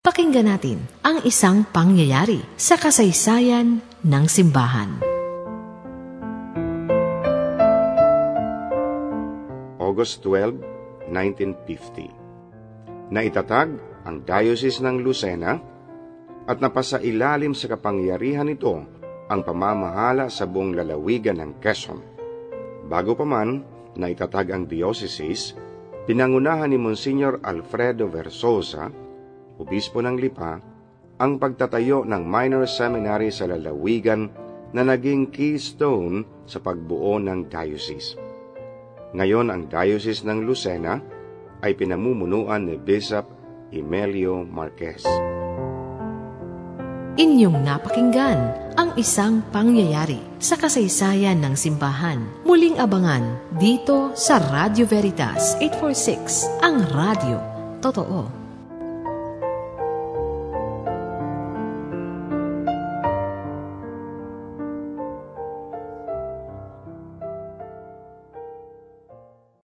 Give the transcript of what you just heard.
Pakinggan natin ang isang pangyayari sa kasaysayan ng simbahan. August 12, 1950 Naitatag ang Diocese ng Lucena at napasailalim sa kapangyarihan nito ang pamamahala sa buong lalawigan ng Quezon. Bago pa man naitatag ang diocese, pinangunahan ni Monsignor Alfredo Versosa obispo ng Lipa, ang pagtatayo ng minor seminary sa lalawigan na naging keystone sa pagbuo ng diocese. Ngayon ang diocese ng Lucena ay pinamumunuan ni Bishop Emelio Marquez. Inyong napakinggan ang isang pangyayari sa kasaysayan ng simbahan. Muling abangan dito sa Radio Veritas 846, ang radio. Totoo.